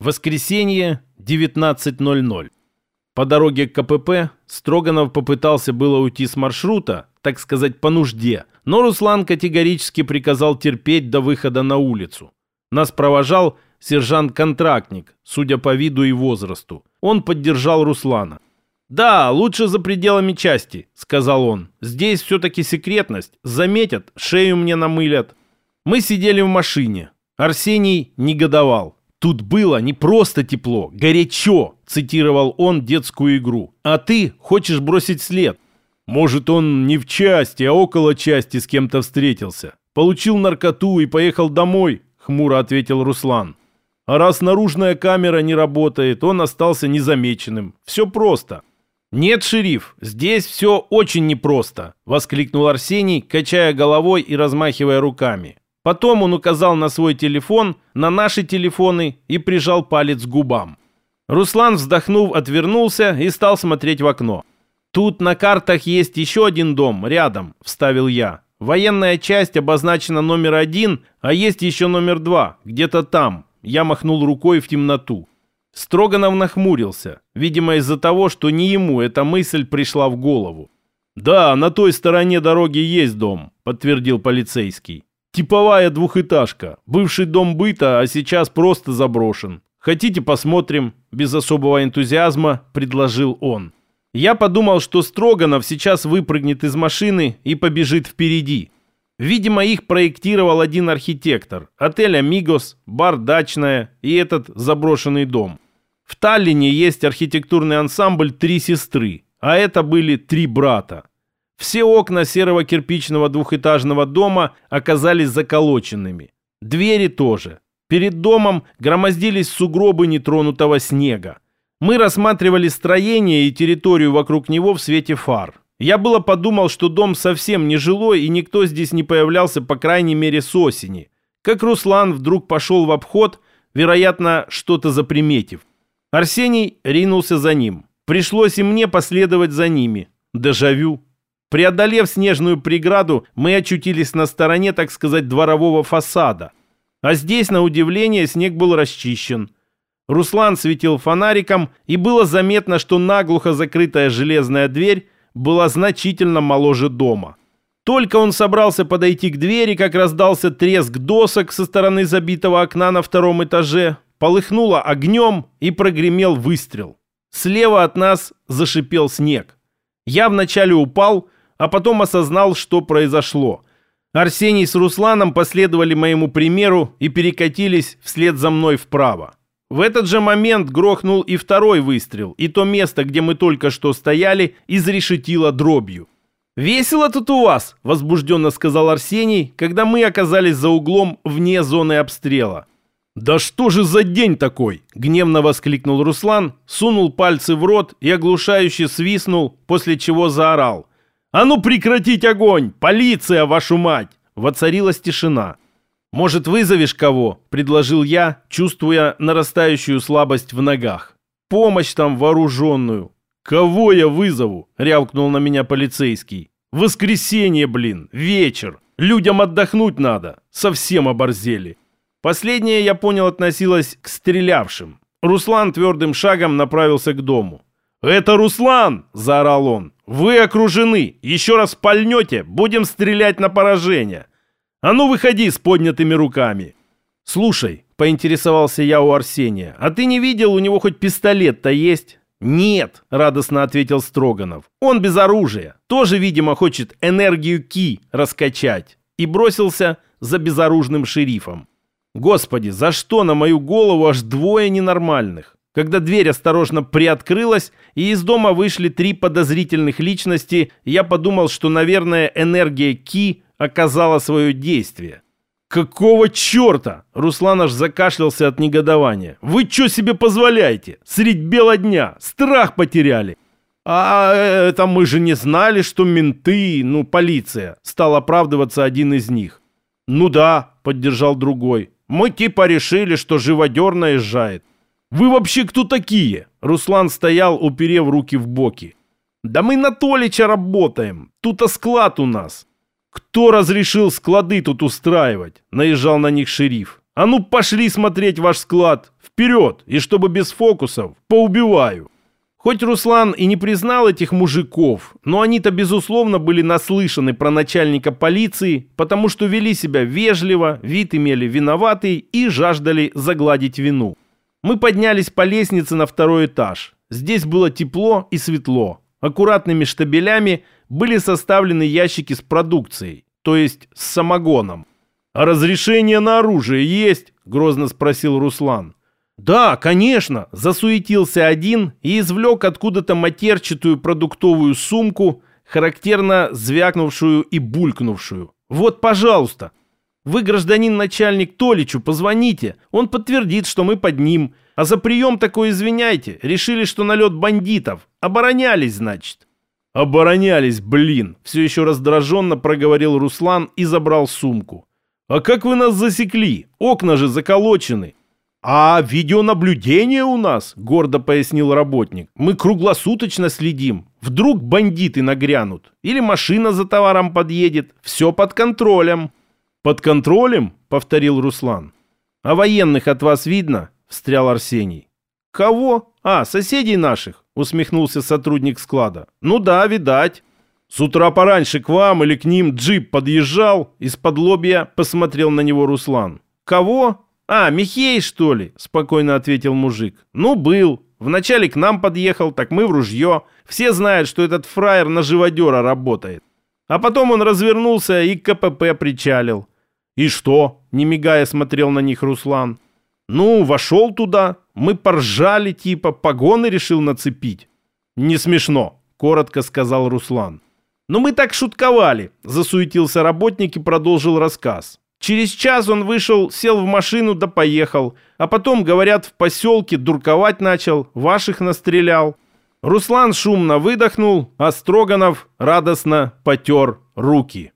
Воскресенье, 19.00. По дороге к КПП Строганов попытался было уйти с маршрута, так сказать, по нужде, но Руслан категорически приказал терпеть до выхода на улицу. Нас провожал сержант-контрактник, судя по виду и возрасту. Он поддержал Руслана. «Да, лучше за пределами части», — сказал он. «Здесь все-таки секретность. Заметят, шею мне намылят». Мы сидели в машине. Арсений негодовал. «Тут было не просто тепло, горячо», — цитировал он детскую игру. «А ты хочешь бросить след». «Может, он не в части, а около части с кем-то встретился. Получил наркоту и поехал домой», — хмуро ответил Руслан. «А раз наружная камера не работает, он остался незамеченным. Все просто». «Нет, шериф, здесь все очень непросто», — воскликнул Арсений, качая головой и размахивая руками. Потом он указал на свой телефон, на наши телефоны и прижал палец к губам. Руслан, вздохнув, отвернулся и стал смотреть в окно. «Тут на картах есть еще один дом, рядом», — вставил я. «Военная часть обозначена номер один, а есть еще номер два, где-то там». Я махнул рукой в темноту. Строганов нахмурился, видимо из-за того, что не ему эта мысль пришла в голову. «Да, на той стороне дороги есть дом», — подтвердил полицейский. Типовая двухэтажка. Бывший дом быта, а сейчас просто заброшен. Хотите посмотрим?» Без особого энтузиазма предложил он. Я подумал, что Строганов сейчас выпрыгнет из машины и побежит впереди. Видимо, их проектировал один архитектор. Отель «Амигос», бар «Дачная» и этот заброшенный дом. В Таллине есть архитектурный ансамбль «Три сестры», а это были три брата. Все окна серого кирпичного двухэтажного дома оказались заколоченными. Двери тоже. Перед домом громоздились сугробы нетронутого снега. Мы рассматривали строение и территорию вокруг него в свете фар. Я было подумал, что дом совсем не жилой и никто здесь не появлялся по крайней мере с осени. Как Руслан вдруг пошел в обход, вероятно, что-то заприметив. Арсений ринулся за ним. Пришлось и мне последовать за ними. Дежавю. Преодолев снежную преграду, мы очутились на стороне, так сказать, дворового фасада. А здесь, на удивление, снег был расчищен. Руслан светил фонариком, и было заметно, что наглухо закрытая железная дверь была значительно моложе дома. Только он собрался подойти к двери, как раздался треск досок со стороны забитого окна на втором этаже, полыхнуло огнем и прогремел выстрел. Слева от нас зашипел снег. Я вначале упал, а потом осознал, что произошло. Арсений с Русланом последовали моему примеру и перекатились вслед за мной вправо. В этот же момент грохнул и второй выстрел, и то место, где мы только что стояли, изрешетило дробью. «Весело тут у вас!» – возбужденно сказал Арсений, когда мы оказались за углом вне зоны обстрела. «Да что же за день такой?» – гневно воскликнул Руслан, сунул пальцы в рот и оглушающе свистнул, после чего заорал. «А ну прекратить огонь! Полиция, вашу мать!» Воцарилась тишина. «Может, вызовешь кого?» – предложил я, чувствуя нарастающую слабость в ногах. «Помощь там вооруженную». «Кого я вызову?» – рявкнул на меня полицейский. «Воскресенье, блин, вечер. Людям отдохнуть надо. Совсем оборзели». Последнее, я понял, относилось к стрелявшим. Руслан твердым шагом направился к дому. «Это Руслан!» – заорал он. «Вы окружены! Еще раз пальнете, будем стрелять на поражение! А ну выходи с поднятыми руками!» «Слушай», – поинтересовался я у Арсения, «а ты не видел, у него хоть пистолет-то есть?» «Нет», – радостно ответил Строганов. «Он без оружия. Тоже, видимо, хочет энергию Ки раскачать». И бросился за безоружным шерифом. «Господи, за что на мою голову аж двое ненормальных?» Когда дверь осторожно приоткрылась, и из дома вышли три подозрительных личности, я подумал, что, наверное, энергия Ки оказала свое действие. «Какого черта?» Руслан аж закашлялся от негодования. «Вы что себе позволяете? Средь бела дня! Страх потеряли!» «А это мы же не знали, что менты, ну, полиция!» Стал оправдываться один из них. «Ну да», — поддержал другой. «Мы типа решили, что живодер наезжает. «Вы вообще кто такие?» Руслан стоял, уперев руки в боки. «Да мы на Толича работаем. Тут-то склад у нас». «Кто разрешил склады тут устраивать?» Наезжал на них шериф. А ну пошли смотреть ваш склад. Вперед, и чтобы без фокусов, поубиваю. Хоть Руслан и не признал этих мужиков, но они-то, безусловно, были наслышаны про начальника полиции, потому что вели себя вежливо, вид имели виноватый и жаждали загладить вину. Мы поднялись по лестнице на второй этаж. Здесь было тепло и светло. Аккуратными штабелями были составлены ящики с продукцией, то есть с самогоном. «А разрешение на оружие есть?» – грозно спросил Руслан. «Да, конечно!» – засуетился один и извлек откуда-то матерчатую продуктовую сумку, характерно звякнувшую и булькнувшую. «Вот, пожалуйста! Вы, гражданин начальник Толичу, позвоните, он подтвердит, что мы под ним. А за прием такой извиняйте, решили, что налет бандитов. Оборонялись, значит». «Оборонялись, блин!» – все еще раздраженно проговорил Руслан и забрал сумку. «А как вы нас засекли? Окна же заколочены!» «А видеонаблюдение у нас», — гордо пояснил работник. «Мы круглосуточно следим. Вдруг бандиты нагрянут. Или машина за товаром подъедет. Все под контролем». «Под контролем?» — повторил Руслан. «А военных от вас видно?» — встрял Арсений. «Кого? А, соседей наших», — усмехнулся сотрудник склада. «Ну да, видать». «С утра пораньше к вам или к ним джип подъезжал?» Из-под лобья посмотрел на него Руслан. «Кого?» «А, Михей, что ли?» – спокойно ответил мужик. «Ну, был. Вначале к нам подъехал, так мы в ружье. Все знают, что этот фраер на живодера работает. А потом он развернулся и к КПП причалил». «И что?» – не мигая смотрел на них Руслан. «Ну, вошел туда. Мы поржали, типа, погоны решил нацепить». «Не смешно», – коротко сказал Руслан. «Но мы так шутковали», – засуетился работник и продолжил рассказ. Через час он вышел, сел в машину да поехал. А потом, говорят, в поселке дурковать начал, ваших настрелял. Руслан шумно выдохнул, а Строганов радостно потер руки.